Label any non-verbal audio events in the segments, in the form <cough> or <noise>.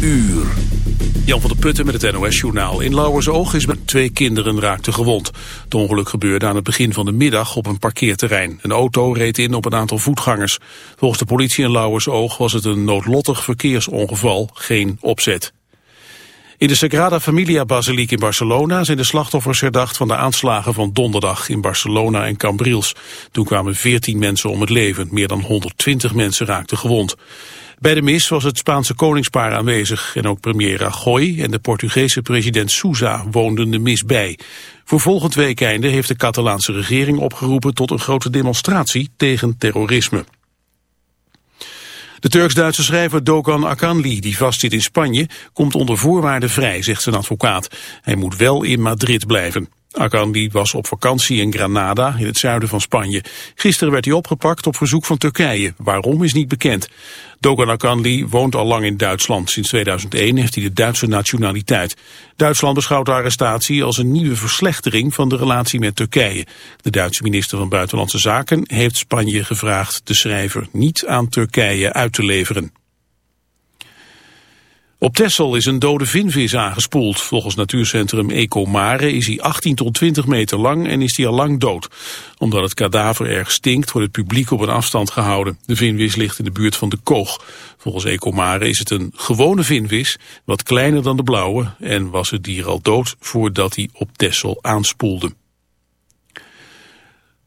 uur. Jan van der Putten met het NOS-journaal. In Lauwersoog is met twee kinderen raakten gewond. Het ongeluk gebeurde aan het begin van de middag op een parkeerterrein. Een auto reed in op een aantal voetgangers. Volgens de politie in Lauwersoog was het een noodlottig verkeersongeval, geen opzet. In de Sagrada Familia Basiliek in Barcelona zijn de slachtoffers herdacht van de aanslagen van donderdag in Barcelona en Cambrils. Toen kwamen 14 mensen om het leven, meer dan 120 mensen raakten gewond. Bij de mis was het Spaanse koningspaar aanwezig en ook premier Rajoy en de Portugese president Sousa woonden de mis bij. Voor volgend weekende heeft de Catalaanse regering opgeroepen tot een grote demonstratie tegen terrorisme. De Turks-Duitse schrijver Dogan Akanli, die vastzit in Spanje, komt onder voorwaarden vrij, zegt zijn advocaat. Hij moet wel in Madrid blijven. Akanli was op vakantie in Granada, in het zuiden van Spanje. Gisteren werd hij opgepakt op verzoek van Turkije. Waarom is niet bekend. Dogan Akanli woont al lang in Duitsland. Sinds 2001 heeft hij de Duitse nationaliteit. Duitsland beschouwt de arrestatie als een nieuwe verslechtering van de relatie met Turkije. De Duitse minister van Buitenlandse Zaken heeft Spanje gevraagd de schrijver niet aan Turkije uit te leveren. Op Texel is een dode vinvis aangespoeld. Volgens natuurcentrum Ecomare is hij 18 tot 20 meter lang en is hij al lang dood. Omdat het kadaver erg stinkt, wordt het publiek op een afstand gehouden. De vinvis ligt in de buurt van de Koog. Volgens Ecomare is het een gewone vinvis, wat kleiner dan de blauwe... en was het dier al dood voordat hij op Texel aanspoelde.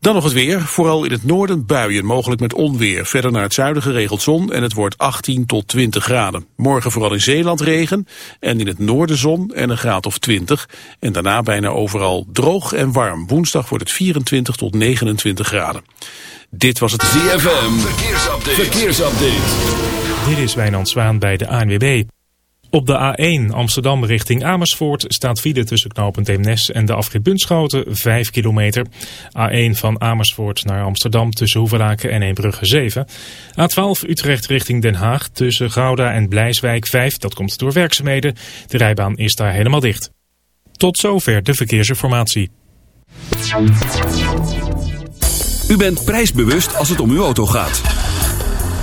Dan nog het weer. Vooral in het noorden buien, mogelijk met onweer. Verder naar het zuiden geregeld zon en het wordt 18 tot 20 graden. Morgen vooral in Zeeland regen en in het noorden zon en een graad of 20. En daarna bijna overal droog en warm. Woensdag wordt het 24 tot 29 graden. Dit was het ZFM. Verkeersupdate. Verkeersupdate. Dit is Wijnand Zwaan bij de ANWB. Op de A1 Amsterdam richting Amersfoort staat file tussen knooppunt Eemnes en de afrit Bunschoten 5 kilometer. A1 van Amersfoort naar Amsterdam tussen Hoevelaken en Eembrugge 7. A12 Utrecht richting Den Haag tussen Gouda en Blijswijk 5. Dat komt door werkzaamheden. De rijbaan is daar helemaal dicht. Tot zover de verkeersinformatie. U bent prijsbewust als het om uw auto gaat.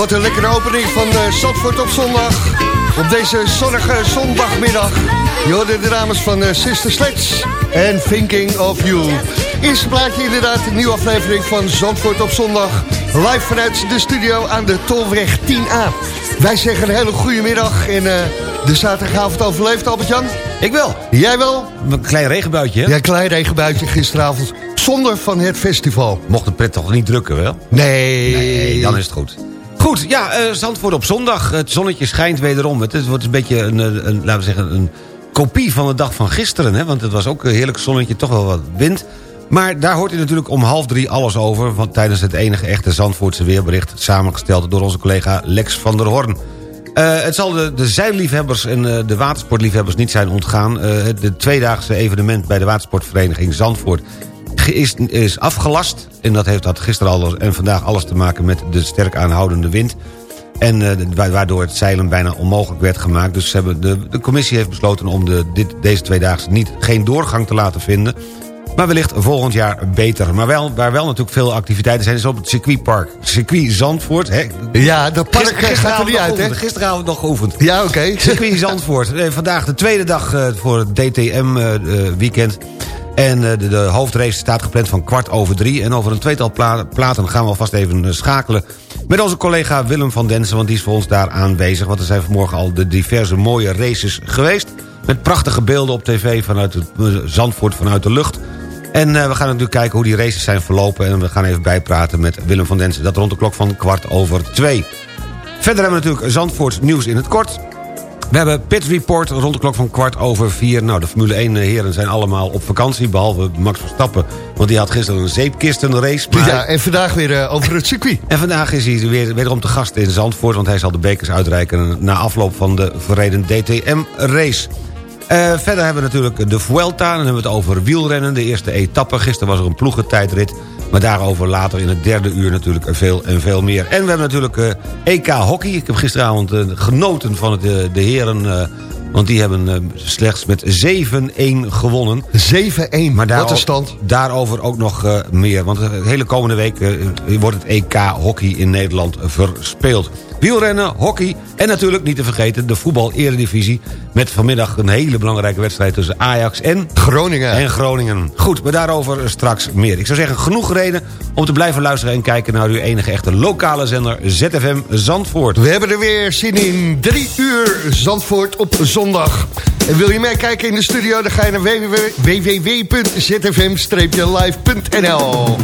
Wat een lekkere opening van uh, Zandvoort op zondag. Op deze zonnige zondagmiddag. Je hoorde de dames van uh, Sister Sledge en Thinking of You. Eerste plaatje inderdaad, een nieuwe aflevering van Zandvoort op zondag. Live vanuit de studio aan de Tolweg 10A. Wij zeggen een hele goede middag en uh, de zaterdagavond overleefd, Albert-Jan? Ik wel. Jij wel? Een klein regenbuitje, hè? Ja, een klein regenbuitje gisteravond. Zonder van het festival. Mocht de pret toch niet drukken, wel? Nee. Nee, dan is het goed. Goed, ja, uh, Zandvoort op zondag. Het zonnetje schijnt wederom. Het wordt een beetje een, een, laten we zeggen, een kopie van de dag van gisteren. Hè? Want het was ook een heerlijk zonnetje, toch wel wat wind. Maar daar hoort u natuurlijk om half drie alles over... Want tijdens het enige echte Zandvoortse weerbericht... samengesteld door onze collega Lex van der Horn. Uh, het zal de, de zeilliefhebbers en de watersportliefhebbers niet zijn ontgaan. Uh, de tweedaagse evenement bij de watersportvereniging Zandvoort is, is afgelast. En dat heeft dat gisteren al en vandaag alles te maken met de sterk aanhoudende wind. En uh, waardoor het zeilen bijna onmogelijk werd gemaakt. Dus hebben de, de commissie heeft besloten om de, dit, deze tweedaagse niet, geen doorgang te laten vinden. Maar wellicht volgend jaar beter. Maar wel, waar wel natuurlijk veel activiteiten zijn... is op het circuitpark. Circuit Zandvoort. Hè. Ja, de park Gister, gaat er niet uit, hè? Gisteravond nog geoefend. Ja, oké. Okay. Circuit Zandvoort. Eh, vandaag de tweede dag voor het DTM-weekend. En de, de, hoofdrace staat gepland van kwart over drie. En over een tweetal pla platen gaan we alvast even schakelen... met onze collega Willem van Densen, want die is voor ons daar aanwezig. Want er zijn vanmorgen al de diverse mooie races geweest... met prachtige beelden op tv vanuit het Zandvoort, vanuit de lucht... En we gaan natuurlijk kijken hoe die races zijn verlopen... en we gaan even bijpraten met Willem van Densen. Dat rond de klok van kwart over twee. Verder hebben we natuurlijk Zandvoorts nieuws in het kort. We hebben Pit Report rond de klok van kwart over vier. Nou, de Formule 1 heren zijn allemaal op vakantie... behalve Max Verstappen, want die had gisteren een zeepkistenrace. Maar... Ja, en vandaag weer uh, over het circuit. <laughs> En vandaag is hij weer, wederom te gast in Zandvoort... want hij zal de bekers uitreiken na afloop van de verreden DTM-race. Uh, verder hebben we natuurlijk de Vuelta. Dan hebben we het over wielrennen. De eerste etappe. Gisteren was er een ploegentijdrit. Maar daarover later in het derde uur natuurlijk veel en veel meer. En we hebben natuurlijk uh, EK Hockey. Ik heb gisteravond uh, genoten van het, de heren... want die hebben slechts met 7-1 gewonnen. 7-1, maar wat een stand. Daarover ook nog meer. Want de hele komende week wordt het EK Hockey in Nederland verspeeld. Wielrennen, hockey en natuurlijk niet te vergeten de voetbal-eredivisie... met vanmiddag een hele belangrijke wedstrijd tussen Ajax en... Groningen. En Groningen. Goed, maar daarover straks meer. Ik zou zeggen, genoeg reden om te blijven luisteren... en kijken naar uw enige echte lokale zender ZFM Zandvoort. We hebben er weer zin in. Drie uur Zandvoort op zondag. En wil je meekijken in de studio, dan ga je naar www.zfm-live.nl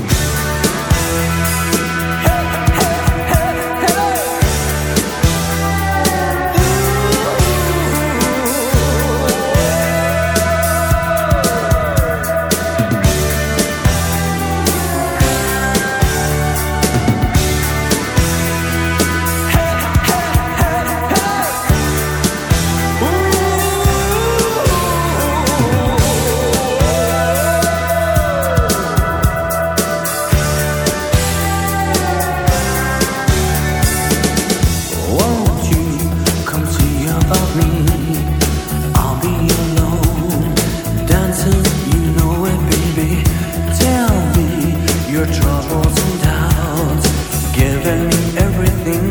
and doubts, giving me everything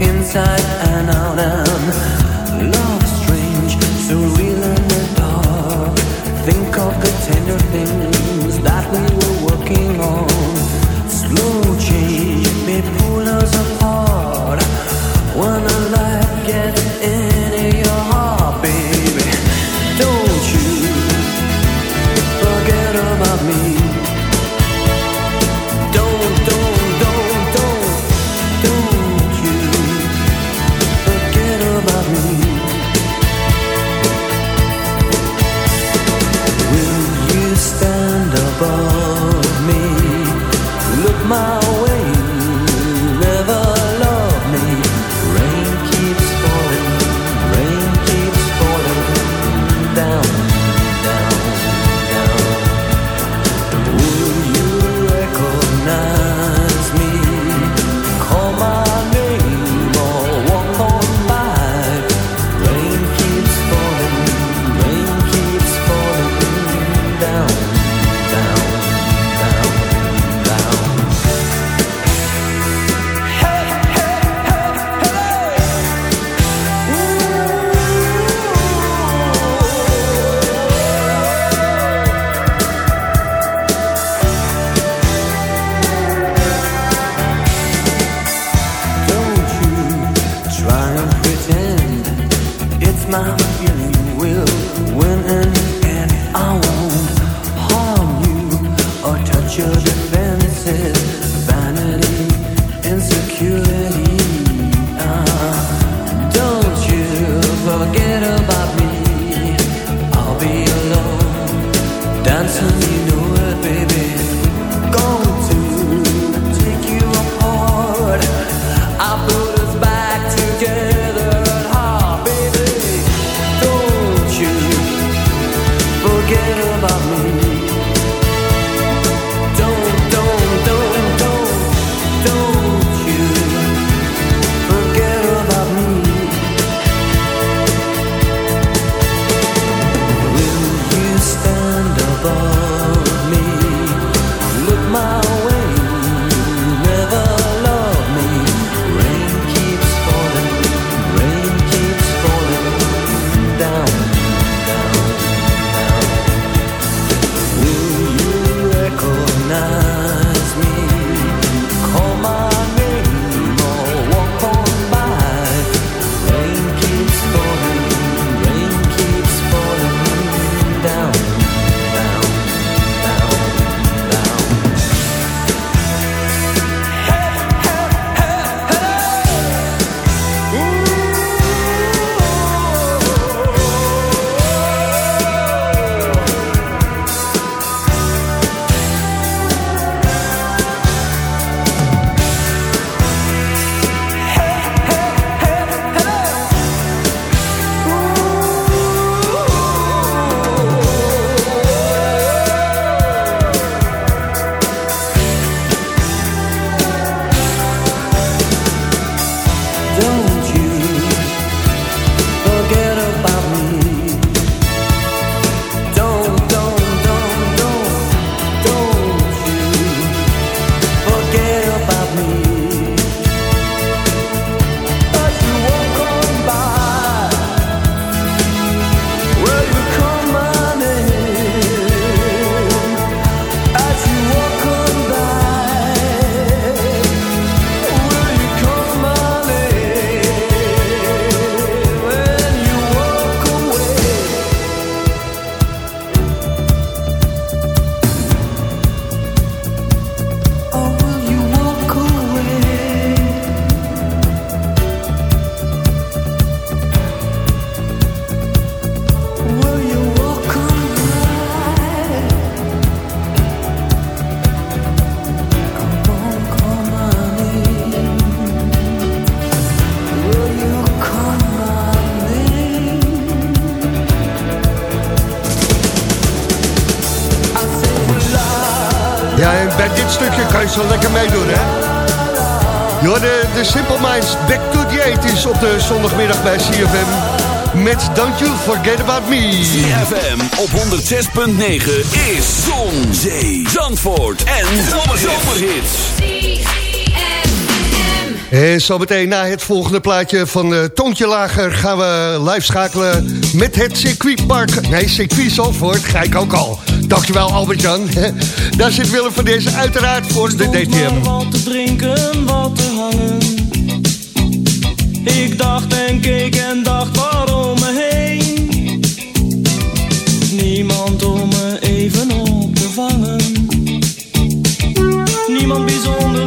inside and out. And strange, so real dark. Think of the tender things that we were working on. Slow change may pull us apart when gets. Don't You Forget About Me. ZFM op 106.9 is Zon, Zee, Zandvoort en Zomerhits. En zometeen na het volgende plaatje van uh, Toontje Lager... gaan we live schakelen met het circuitpark. Nee, circuit Zandvoort, ga ik ook al. Dankjewel Albert-Jan. <laughs> Daar zit Willem van deze uiteraard voor de DTM. wat te drinken, wat te hangen. Ik dacht en keek en dacht waarom me heen. Niemand om me even op te vangen. Niemand bijzonder,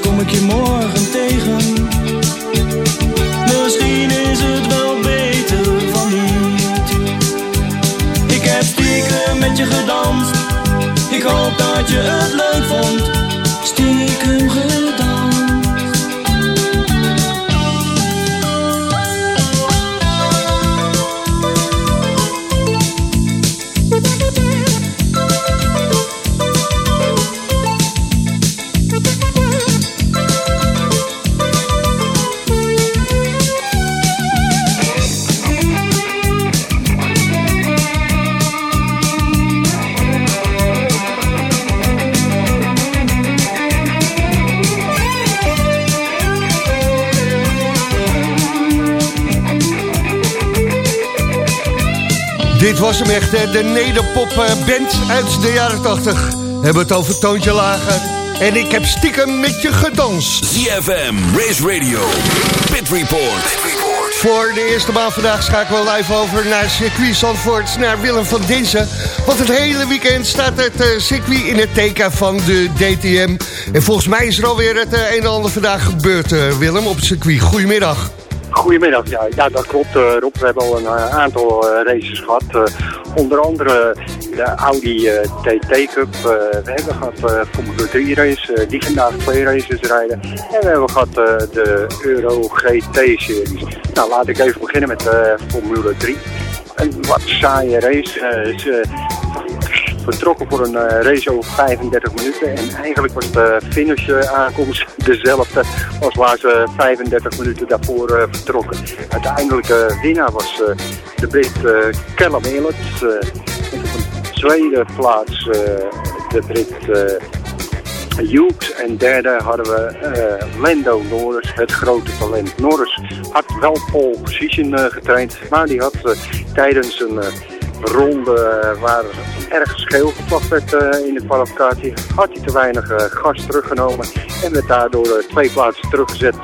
Kom ik je morgen tegen. Misschien is het wel beter van niet. Ik heb stiekem met je gedanst. Ik hoop dat je het leuk vond. Dit was hem echt, de nederpop eh, band uit de jaren 80. Hebben we het over Toontje Lager. En ik heb stiekem met je gedanst. ZFM, Race Radio, Pit Report. Voor de eerste baan vandaag schakelen we live over naar circuit Zandvoort, naar Willem van Dinsen. Want het hele weekend staat het eh, circuit in het teken van de DTM. En volgens mij is er alweer het eh, een en ander vandaag gebeurd, Willem, op het circuit. Goedemiddag. Goedemiddag, ja, ja dat klopt eh, Rob. We hebben al een eh, aantal eh, races gehad. Eh, onder andere de Audi TT Cup. We hebben gehad eh Formule 3 race, die vandaag twee races rijden. En we hebben gehad eh, de Euro GT series. Nou, laat ik even beginnen met Formule 3. Een wat saaie race. Vertrokken voor een eh, race over 35 minuten. En eigenlijk was de finish eh, aankomst <laughs> dezelfde als waar ze 35 minuten daarvoor eh, vertrokken. Uiteindelijke winnaar was de Brit Callum eh, en op een tweede plaats de Brit Hughes. En derde hadden we Lando Norris, het grote talent. Norris had wel pole position getraind, maar die had tijdens een ronde eh, waar erg scheel gepakt werd eh, in de kwalificatie, had hij te weinig eh, gas teruggenomen en werd daardoor twee plaatsen teruggezet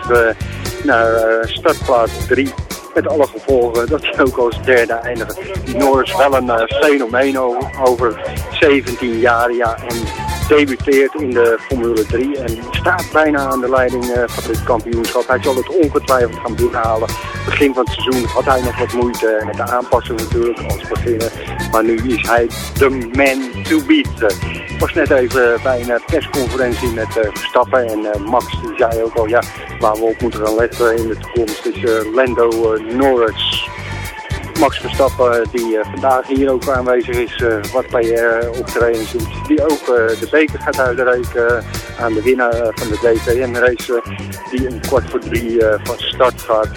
naar startplaats 3. Met alle gevolgen dat hij ook als derde eindigde. Die Norris wel een fenomeen over 17 jaar ja, en debuteert in de Formule 3 en staat bijna aan de leiding eh, van dit kampioenschap. Hij zal het ongetwijfeld gaan binnenhalen. Begin van het seizoen had hij nog wat moeite met de aanpassing natuurlijk als beginner. Maar nu is hij de man to beat. Ik was net even bij een eh, persconferentie met eh, Verstappen en Max zei ook al ja, waar we op moeten gaan letten in de toekomst is Lando Norris. Max Verstappen, die eh, vandaag hier ook aanwezig is, eh, wat bij uh, optredens doet. Die ook eh, de beker gaat uitreiken eh, aan de winnaar eh, van de DTM-race, eh, die een kwart voor drie eh, van start gaat.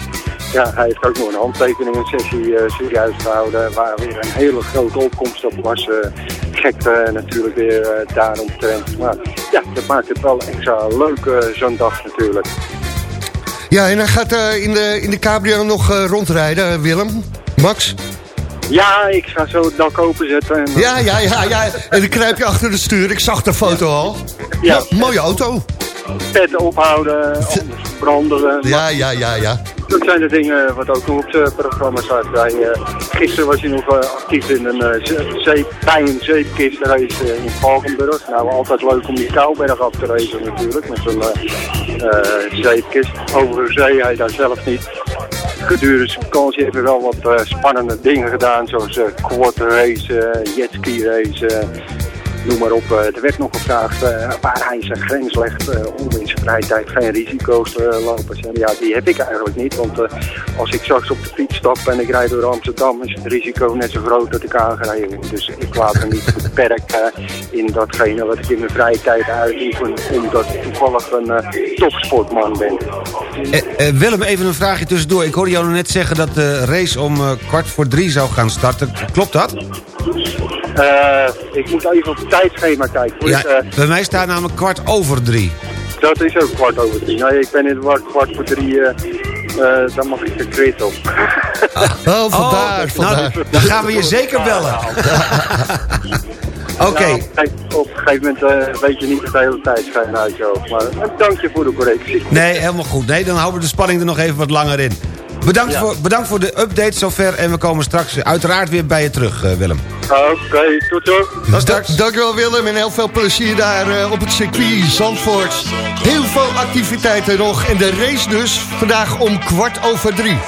Ja, hij heeft ook nog een handtekeningensessie eh serieus gehouden, waar weer een hele grote opkomst op was. eh gek eh, natuurlijk weer eh, daaromtrent. Maar ja, dat maakt het wel extra leuk eh, zo'n dag natuurlijk. Ja, en hij gaat eh, in, de, in de cabrio nog eh, rondrijden, eh, Willem. Max? Ja, ik ga zo het dak openzetten. En, Ja, ja, ja, ja. En dan kruip je achter de stuur. Ik zag de foto al. Ja. Mo- mooie auto. Pet ophouden, anders branden. Ja, ja, ja, ja. Dat zijn de dingen wat ook nog op het programma staat. Hij, eh, gisteren was hij nog eh, actief in een, eh, ze- zeep, bij een zeepkistrace in Valkenburg. Nou, altijd leuk om die Kouwberg af te racen natuurlijk, met zo'n eh, zeepkist. Overigens zei hij daar zelf niet. Gedurende zijn vakantie heeft hij wel wat spannende dingen gedaan, zoals quad race, jetski race, eh, noem maar op. Eh, er werd nog gevraagd eh, waar hij zijn grens legt eh, om in zijn vrije tijd geen risico's te lopen. En ja, die heb ik eigenlijk niet, want als ik straks op de fiets stap en ik rijd door Amsterdam, is het risico net zo groot dat ik aangereden word. Dus ik laat me niet beperken in datgene wat ik in mijn vrije tijd uitoefen, omdat ik toevallig een topsportman ben. Eh, Willem, even een vraagje tussendoor. Ik hoorde jou net zeggen dat de race om kwart voor drie zou gaan starten. Klopt dat? Eh, ik moet even op het tijdschema kijken. Ja, Eh, bij mij staat namelijk kwart over drie. dat is ook kwart over drie. Nee, ik ben in war kwart voor drie. eh, dan mag ik de grid op. <laughs> Oh, vandaar, nou, vandaar. dan gaan we je zeker bellen. <laughs> Oké, Ja, kijk, op een gegeven moment eh, weet je niet de hele tijd schijn uit je hoofd. Maar eh, dank je voor de correctie. nee, helemaal goed. Nee, dan houden we de spanning er nog even wat langer in. Bedankt, voor, bedankt voor de update zover. En we komen straks uiteraard weer bij je terug, eh, Willem. Oké, okay, tot zo. je dankjewel Willem en heel veel plezier daar eh, op het circuit Zandvoort. Heel veel activiteiten nog en de race dus vandaag om kwart over drie.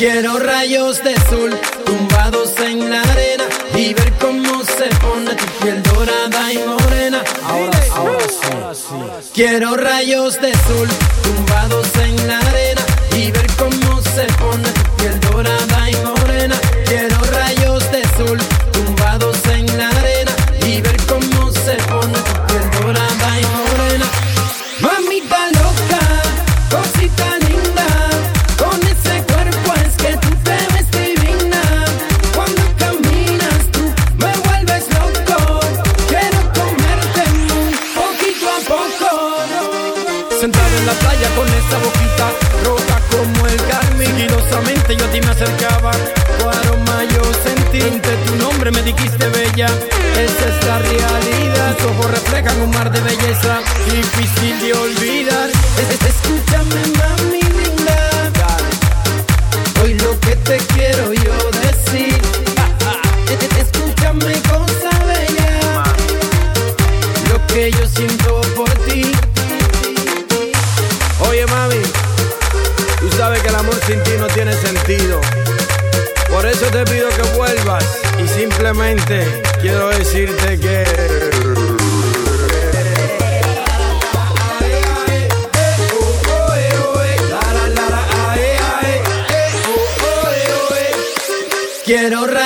Quiero rayos de sol tumbados en la arena y ver cómo se pone tu piel dorada y morena. Ahora, sí. ahora sí. Quiero rayos de sol tumbados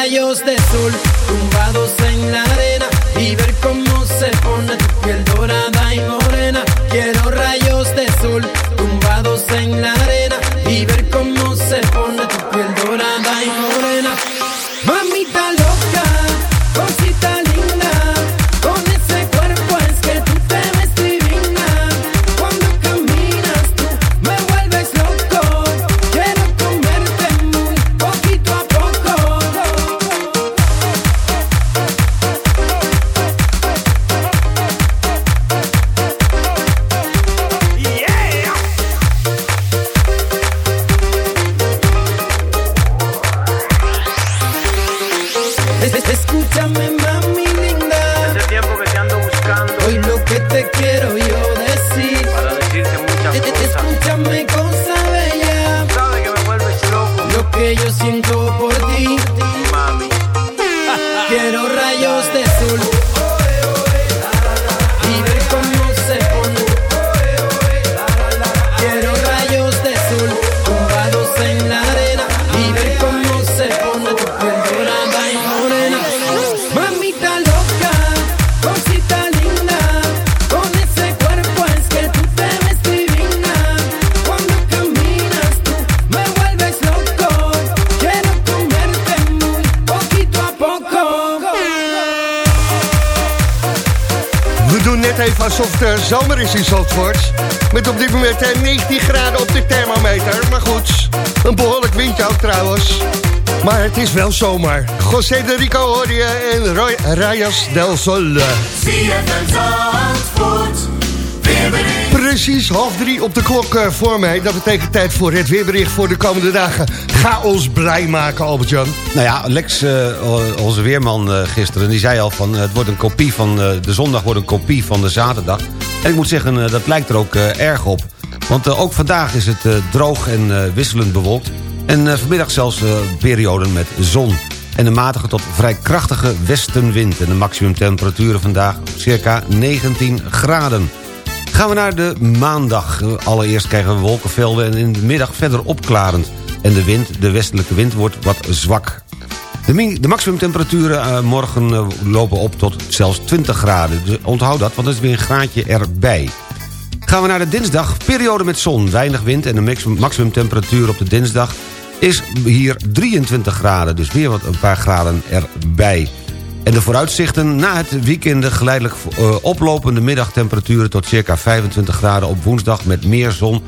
rayos de sol. Op de thermometer. Maar goed, een behoorlijk windje ook trouwens. Maar het is wel zomer. José de Rico hoor je en Roy Rayas del Sol. Precies half drie op de klok eh, voor mij. Dat betekent tijd voor het weerbericht voor de komende dagen. Ga ons blij maken, Albert-Jan. Nou ja, Lex, eh, onze weerman eh, gisteren, die zei al van... het wordt een kopie van, de zondag wordt een kopie van de zaterdag. En ik moet zeggen, dat lijkt er ook erg op. Want eh, ook vandaag is het eh, droog en eh, wisselend bewolkt. En vanmiddag zelfs perioden met zon. En een matige tot vrij krachtige westenwind. En de maximumtemperaturen vandaag circa 19 graden. Gaan we naar de maandag. Allereerst krijgen we wolkenvelden en in de middag verder opklarend. En de wind, de westelijke wind, wordt wat zwak. De, de maximumtemperaturen morgen lopen op tot zelfs 20 graden. Dus onthoud dat, want er is weer een graadje erbij. Gaan we naar de dinsdag. Periode met zon, weinig wind en de maximum- maximumtemperatuur op de dinsdag is hier 23 graden. Dus weer wat een paar graden erbij. En de vooruitzichten na het weekend geleidelijk eh, oplopende middagtemperaturen tot circa 25 graden op woensdag met meer zon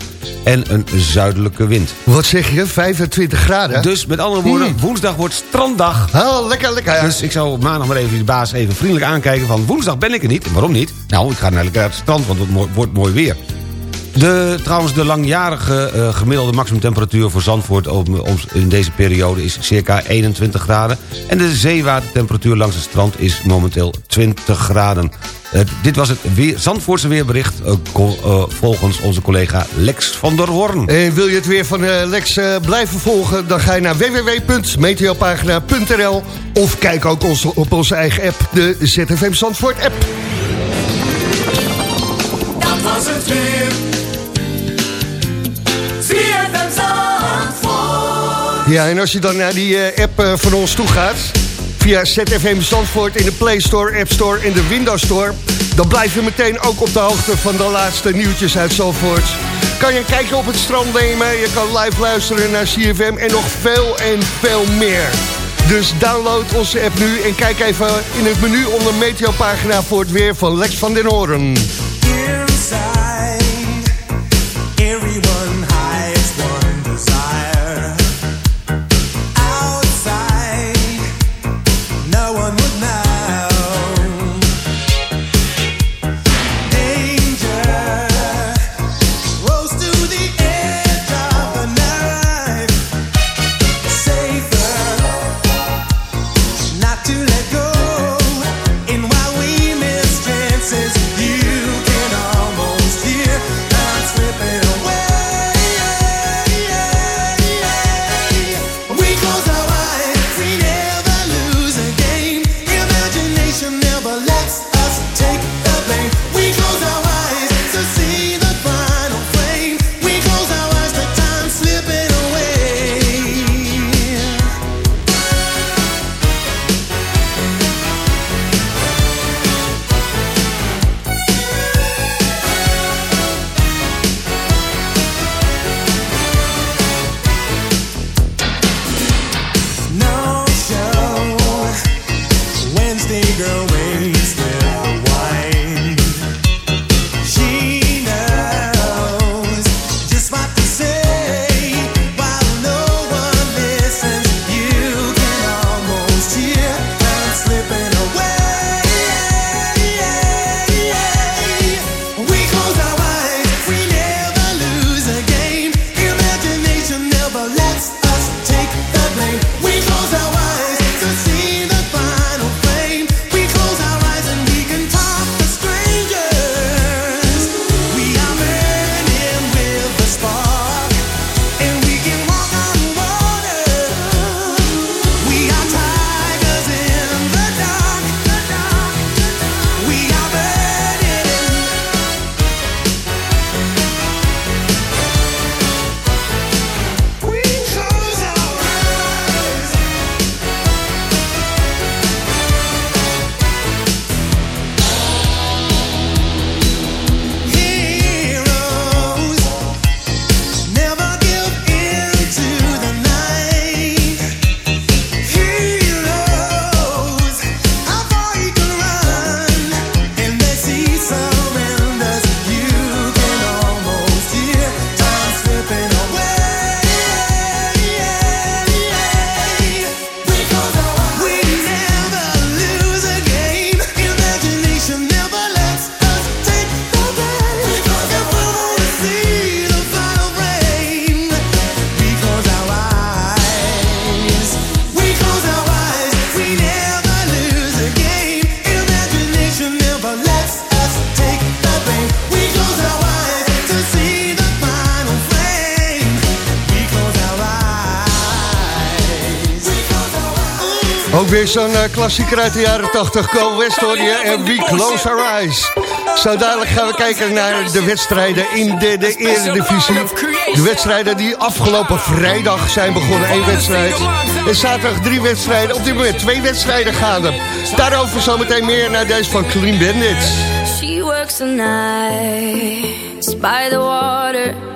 en een zuidelijke wind. Wat zeg je, 25 graden? Dus met andere woorden, Hmm. woensdag wordt stranddag. Oh, lekker, lekker. Dus ik zou maandag maar even de baas even vriendelijk aankijken van woensdag ben ik er niet. Waarom niet? Nou, ik ga naar het strand, want het wordt mooi weer. De, trouwens, de langjarige eh, gemiddelde maximumtemperatuur voor Zandvoort om, om- in deze periode is circa 21 graden. En de zeewatertemperatuur langs het strand is momenteel 20 graden. Eh, dit was het weer, Zandvoortse weerbericht eh, volgens onze collega Lex van der Hoorn. En wil je het weer van eh, Lex blijven volgen... dan ga je naar www.meteopagina.nl... of kijk ook ons, op onze eigen app, de ZFM Zandvoort app. Dat was het weer. Ja, en als je dan naar die eh, app eh, van ons toe gaat... via ZFM Zandvoort in de Play Store, App Store en de Windows Store... dan blijf je meteen ook op de hoogte van de laatste nieuwtjes uit Zandvoort. Kan je kijkje op het strand nemen, je kan live luisteren naar CFM... en nog veel en veel meer. Dus download onze app nu en kijk even in het menu onder Meteopagina... voor het weer van Lex van den Hoorn. Ook weer zo'n eh, klassieker uit de jaren 80. Go West hoor en We Close Our Eyes. Zo dadelijk gaan we kijken naar de wedstrijden in de, de Eredivisie. De wedstrijden die afgelopen vrijdag zijn begonnen. Eén wedstrijd. En zaterdag drie wedstrijden. Op dit moment twee wedstrijden gaande. Daarover zometeen meer naar deze van Clean Bandits. She works the nights by the water.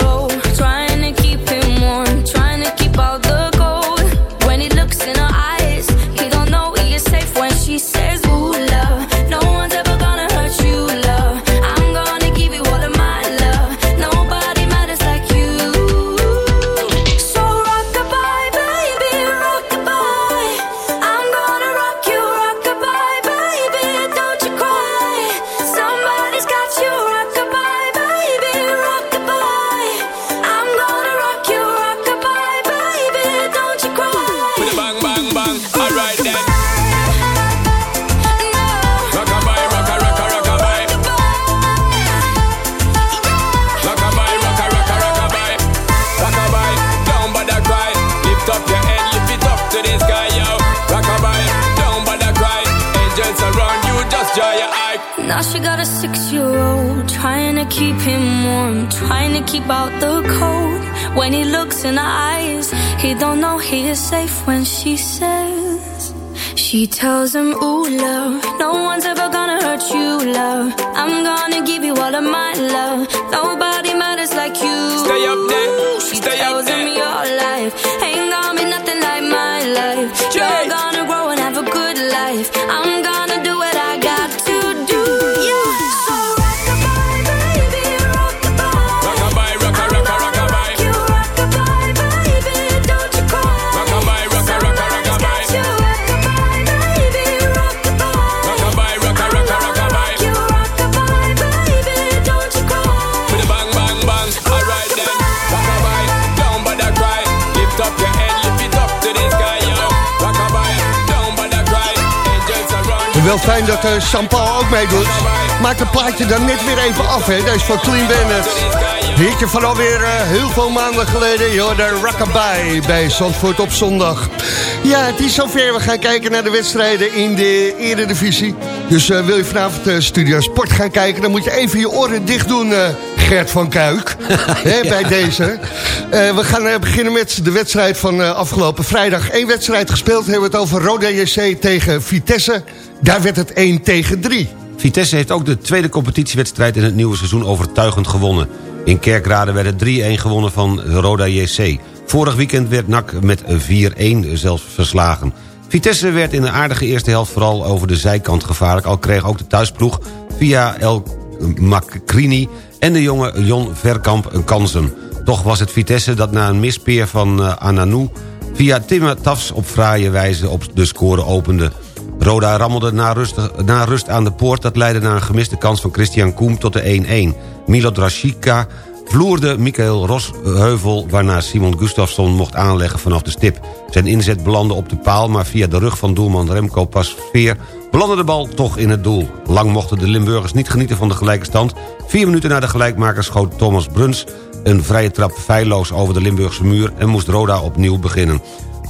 Wel fijn dat uh, Jean-Paul ook meedoet. Maakt het plaatje dan net weer even af, hè? Deze van Clean Bandit. Hitje van alweer eh, heel veel maanden geleden. Joh, de Rockabye bij Zandvoort op zondag. Ja, het is zover. We gaan kijken naar de wedstrijden in de Eredivisie. Dus eh, wil je vanavond eh, Studio Sport gaan kijken... dan moet je even je oren dicht doen, eh, Gert van Kuik. <laughs> Bij deze. We gaan beginnen met de wedstrijd van afgelopen vrijdag. Eén wedstrijd gespeeld. Hebben we het over Roda JC tegen Vitesse. Daar werd het 1 tegen 3. Vitesse heeft ook de tweede competitiewedstrijd in het nieuwe seizoen overtuigend gewonnen. In Kerkrade werd het 3-1 gewonnen van Roda JC. Vorig weekend werd NAC met 4-1 zelfs verslagen. Vitesse werd in de aardige eerste helft vooral over de zijkant gevaarlijk... al kreeg ook de thuisploeg via El Macrini en de jonge Jon Verkamp een kansen. Toch was het Vitesse dat na een mispeer van uh, Ananou... via Tim Tafs op fraaie wijze op de score opende... Roda rammelde na rust, na rust aan de poort. Dat leidde naar een gemiste kans van Christian Koem tot de 1-1. Milot Rashica vloerde Michael Rosheuvel... waarna Simon Gustafsson mocht aanleggen vanaf de stip. Zijn inzet belandde op de paal, maar via de rug van doelman Remco Pasveer... belandde de bal toch in het doel. Lang mochten de Limburgers niet genieten van de gelijke stand. Vier minuten na de gelijkmaker schoot Thomas Bruns... een vrije trap feilloos over de Limburgse muur... en moest Roda opnieuw beginnen.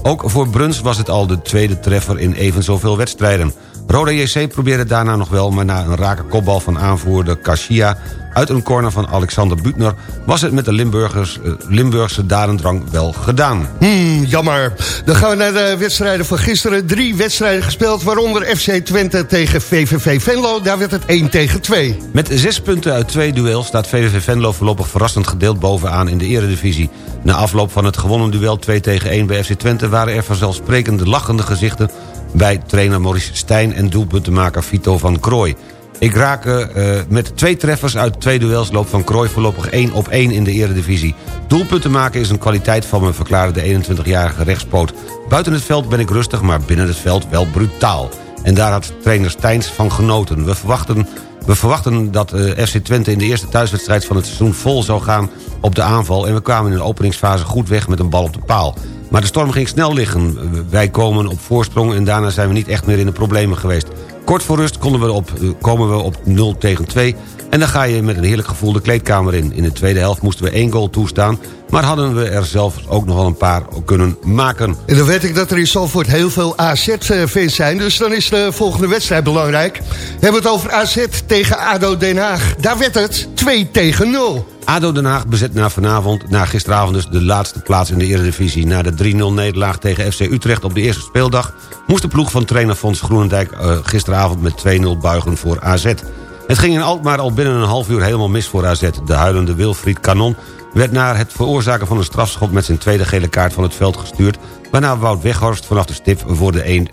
Ook voor Bruns was het al de tweede treffer in even zoveel wedstrijden. Roda JC probeerde daarna nog wel... maar na een rake kopbal van aanvoerder Kashia... uit een corner van Alexander Butner... was het met de Limburgers, eh, Limburgse dadendrang wel gedaan. Hmm, jammer. Dan gaan we naar de wedstrijden van gisteren. Drie wedstrijden gespeeld, waaronder FC Twente tegen VVV Venlo. Daar werd het 1 tegen 2. Met zes punten uit twee duels staat VVV Venlo voorlopig verrassend gedeeld bovenaan in de eredivisie. Na afloop van het gewonnen duel 2 tegen 1 bij FC Twente... waren er vanzelfsprekende lachende gezichten bij trainer Maurice Stijn... en doelpuntenmaker Vito van Krooi. Ik raak eh, met twee treffers uit twee duels loopt Van Krooi voorlopig 1 op 1 in de eredivisie. Doelpunten maken is een kwaliteit van me, verklaarde de 21-jarige rechtspoot. Buiten het veld ben ik rustig, maar binnen het veld wel brutaal. En daar had trainer Steins van genoten. We verwachten, we verwachten dat eh, FC Twente in de eerste thuiswedstrijd van het seizoen vol zou gaan op de aanval... en we kwamen in de openingsfase goed weg met een bal op de paal. Maar de storm ging snel liggen. Wij komen op voorsprong en daarna zijn we niet echt meer in de problemen geweest. Kort voor rust konden we op, eh, komen we op 0 tegen 2... en dan ga je met een heerlijk gevoel de kleedkamer in. In de tweede helft moesten we één goal toestaan... maar hadden we er zelf ook nog wel een paar kunnen maken. En dan weet ik dat er in Zalvoort heel veel AZ-fans zijn. Dus dan is de volgende wedstrijd belangrijk. We hebben het over AZ tegen ADO Den Haag. Daar werd het 2 tegen 0. ADO Den Haag bezet na vanavond, na gisteravond dus de laatste plaats in de Eredivisie. Na de 3-0 nederlaag tegen FC Utrecht op de eerste speeldag... moest de ploeg van trainer Fons Groenendijk uh, gisteravond met 2-0 buigen voor AZ. Het ging in Alkmaar al binnen een half uur helemaal mis voor AZ. De huilende Wilfried Kanon werd naar het veroorzaken van een strafschop... met zijn tweede gele kaart van het veld gestuurd... waarna Wout Weghorst vanaf de stip voor de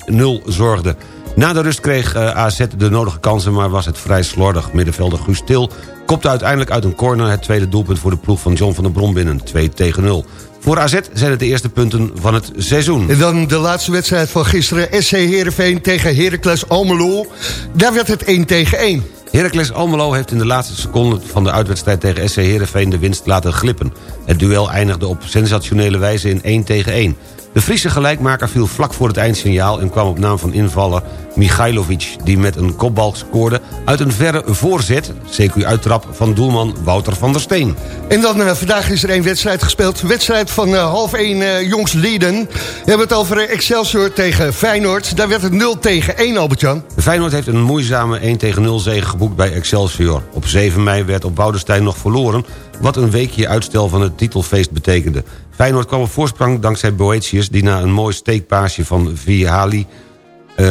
1-0 zorgde. Na de rust kreeg uh, AZ de nodige kansen, maar was het vrij slordig. Middenvelder Guus Til kopte uiteindelijk uit een corner... het tweede doelpunt voor de ploeg van John van der Brom binnen, 2 tegen 0. Voor AZ zijn het de eerste punten van het seizoen. En dan de laatste wedstrijd van gisteren. SC Heerenveen tegen Heracles Almelo. Daar werd het 1 tegen 1. Heracles Almelo heeft in de laatste seconde van de uitwedstrijd tegen SC Heerenveen de winst laten glippen. Het duel eindigde op sensationele wijze in 1 tegen 1. De Friese gelijkmaker viel vlak voor het eindsignaal... en kwam op naam van invaller Michailovic... die met een kopbal scoorde uit een verre voorzet... CQ-uittrap van doelman Wouter van der Steen. En dan uh, vandaag is er één wedstrijd gespeeld. Wedstrijd van uh, half 1 uh, Jongs Lieden. We hebben het over Excelsior tegen Feyenoord. Daar werd het 0 tegen 1, Albert-Jan. Feyenoord heeft een moeizame 1 tegen 0 zege geboekt bij Excelsior. Op 7 mei werd op Boudestein nog verloren... wat een weekje uitstel van het titelfeest betekende. Feyenoord kwam op voorsprong dankzij Boetius... die na een mooi steekpaasje van Viali, uh,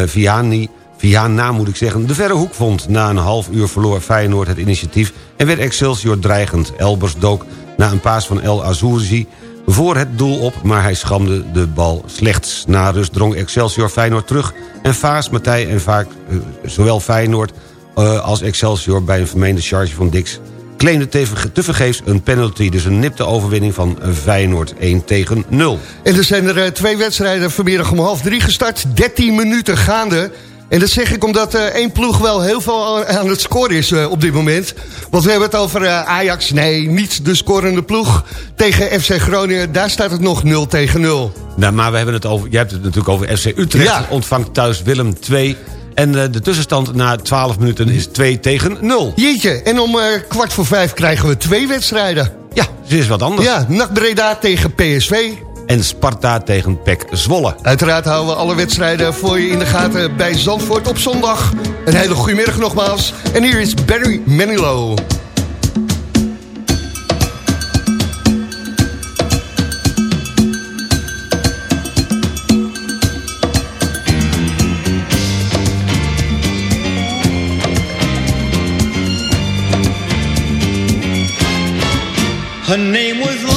Viani... Viana moet ik zeggen, de verre hoek vond. Na een half uur verloor Feyenoord het initiatief... en werd Excelsior dreigend. Elbers dook na een paas van El Azurzi voor het doel op... maar hij schamde de bal slechts. Na rust drong Excelsior Feyenoord terug... en Vaas, Matthij en vaak uh, zowel Feyenoord uh, als Excelsior... bij een vermeende charge van Dix claimde tevergeefs een penalty. Dus een nipte overwinning van Feyenoord 1 tegen 0. En er zijn er uh, twee wedstrijden vanmiddag om half drie gestart. 13 minuten gaande. En dat zeg ik omdat uh, één ploeg wel heel veel aan het scoren is uh, op dit moment. Want we hebben het over uh, Ajax. Nee, niet de scorende ploeg. Tegen FC Groningen, daar staat het nog 0 tegen 0. Nou, maar we hebben het over, jij hebt het natuurlijk over FC Utrecht. Ja. Ontvangt thuis Willem 2. En uh, de tussenstand na 12 minuten is 2 tegen 0. Jeetje, en om uh, kwart voor vijf krijgen we twee wedstrijden. Ja, dus is wat anders. Ja, NAC Breda tegen PSV. En Sparta tegen PEC Zwolle. Uiteraard houden we alle wedstrijden voor je in de gaten bij Zandvoort op zondag. Een hele goede middag nogmaals. En hier is Barry Manilow. Her name was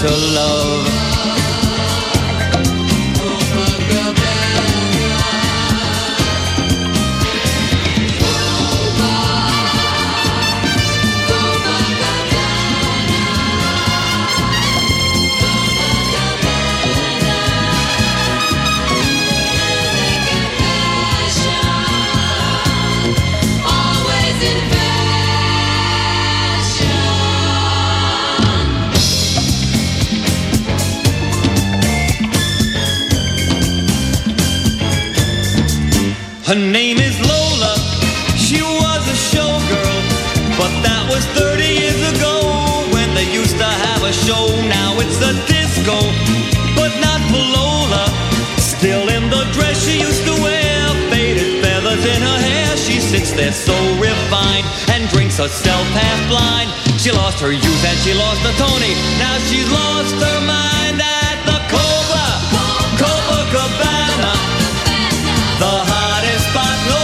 to love. There so refined and drinks herself half blind. She lost her youth and she lost the Tony. Now she's lost her mind at the Cobra, Copacabana. The hottest spot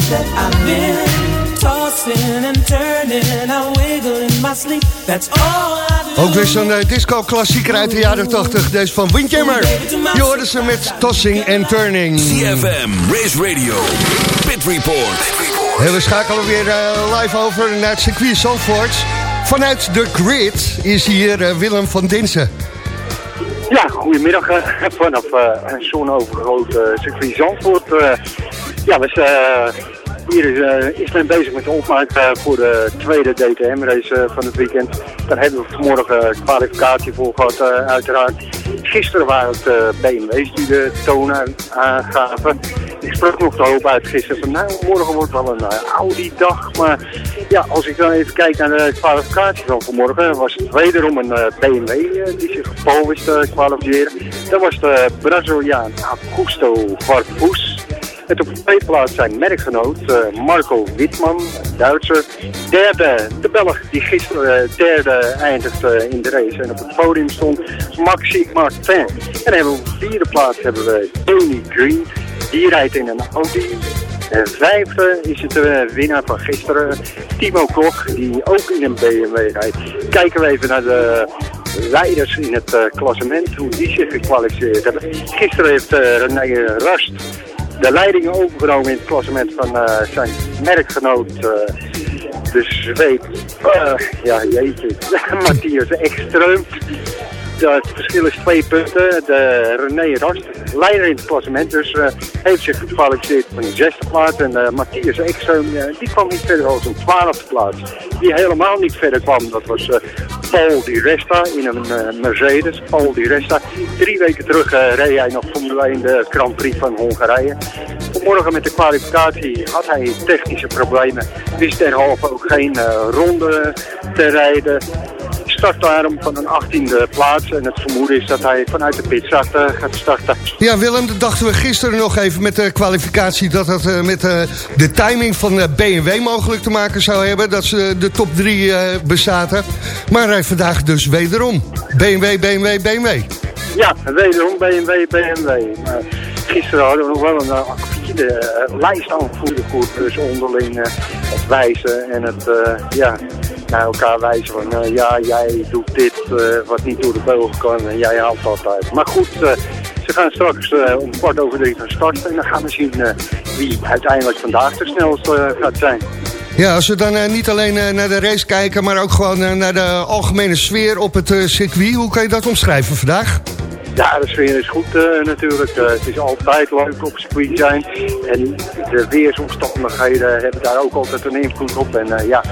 that I've been tossing and turning, I wiggle in my sleep. That's all I do. Ook weer zo'n eh, disco-klassieker uit de jaren 80. Deze van Windjammer. Je hoorde ze met Tossing and Turning. CFM, Race Radio, Pit Report. En we schakelen weer eh, live over naar het circuit Zandvoort. Vanuit de grid is hier eh, Willem van Dinsen. Ja, goedemiddag eh, vanaf eh, een zonovergrote circuit Zandvoort. Ja, zijn, hier is, eh, is bezig met de opmaak eh, voor de tweede DTM-race van het weekend. Daar hebben we vanmorgen kwalificatie voor gehad, eh, uiteraard. Gisteren waren het BMW's die de toon aan- aangaven. Ik sprak nog de hoop uit gisteren van nou, morgen wordt wel een Audi-dag. Maar ja, als ik dan even kijk naar de kwalificatie van vanmorgen, was het wederom een BMW die zich op pole wist te kwalificeren. Dat was de Braziliaan Augusto Farfus. En op de tweede plaats zijn merkgenoot eh, Marco Witman, Duitser. Derde, de Belg die gisteren eh, derde eindigde in de race. En op het podium stond Maxi Martin. En hebben op de vierde plaats hebben we Tony Green. Die rijdt in een Audi. En vijfde is het de winnaar van gisteren, Timo Koch, die ook in een BMW rijdt. Kijken we even naar de leiders in het eh, klassement, hoe die zich gekwalificeerd hebben. Gisteren heeft eh, René Rast de leiding overgenomen in het klassement van eh, zijn merkgenoot, eh, de Zweed, eh, ja jeetje, <laughs> Matthias Ekström. Het verschil is twee punten. De René Rast, leider in het klassement, dus eh, heeft zich gekwalificeerd voor een zesde plaats. En eh, Matthias Ekström, eh, die kwam niet verder als een twaalfde plaats. Die helemaal niet verder kwam, dat was Paul Di Resta in een Mercedes. Paul Di Resta. Drie weken terug reed hij nog Formule 1 de Grand Prix van Hongarije. Vanmorgen met de kwalificatie had hij technische problemen. Wist derhalve ook geen ronde te rijden start daarom van een 18e plaats. En het vermoeden is dat hij vanuit de pitstart eh, gaat starten. Ja, Willem, dat dachten we gisteren nog even met de kwalificatie... dat dat eh, met eh, de timing van BMW mogelijk te maken zou hebben... dat ze de top 3 bezaten. Maar hij vandaag dus wederom. BMW, BMW, BMW. Ja, wederom BMW, BMW. Maar gisteren hadden we nog wel een actieve lijst aanvoerderkoers. Dus onderling het wijzen en het ja, naar elkaar wijzen van... eh, ja, jij doet dit eh, wat niet door de beugel kan en jij haalt uit. Maar goed... eh, ze gaan straks om kwart over drie van start en dan gaan we zien wie uiteindelijk vandaag de snelste gaat zijn. Ja, als we dan niet alleen naar de race kijken... maar ook gewoon naar de algemene sfeer op het circuit. Hoe kan je dat omschrijven vandaag? Ja, de sfeer is goed eh, natuurlijk. Eh, het is altijd leuk op circuit zijn. En de weersomstandigheden hebben daar ook altijd een invloed op. En eh, ja,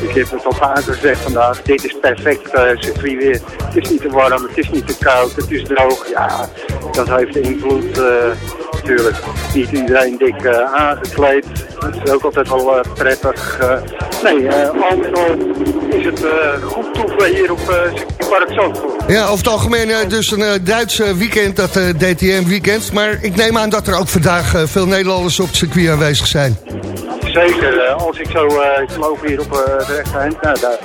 ik heb het al vaker gezegd vandaag. Dit is perfect circuit weer. Het is niet te warm, het is niet te koud, het is droog. Ja, dat heeft invloed natuurlijk. Niet iedereen dik uh, aangekleed. Dat is ook altijd wel uh, prettig. nee, al in al is het goed toeven hier op circuitpark Zandvoort. Ja, over het algemeen dus een Duits weekend, dat DTM-weekend. Maar ik neem aan dat er ook vandaag veel Nederlanders op het circuit aanwezig zijn. Zeker, als ik zo, uh, ik loop hier op uh, de rechterhand, nou, daar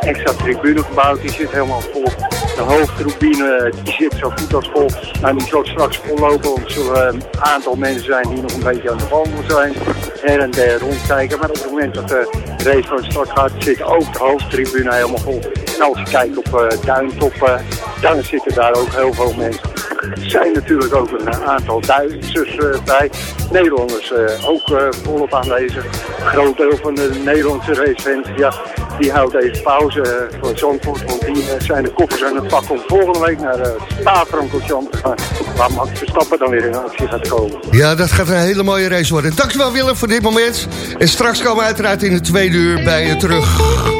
extra tribune gebouwd, die zit helemaal vol. De hoofdtribune, die zit zo goed als vol. Nou, die zal straks vollopen, want er zullen een aantal mensen zijn die nog een beetje aan de wandel zijn. Her en der rondkijken, maar op het moment dat de race van start gaat, zit ook de hoofdtribune helemaal vol. En als je kijkt op uh, duintoppen, dan zitten daar ook heel veel mensen. Er zijn natuurlijk ook een eh, aantal Duitsers eh, bij. Nederlanders eh, ook eh, volop aanwezig. Een groot deel van de Nederlandse racefans ja, die houdt even pauze eh, voor Zandvoort. Want die eh, zijn de koffers aan het pakken om volgende week naar uh, Spa-Francorchamps te gaan. Waar Max Verstappen dan weer in actie gaat komen. Ja, dat gaat een hele mooie race worden. Dankjewel Willem voor dit moment. En straks komen we uiteraard in de tweede uur bij je terug.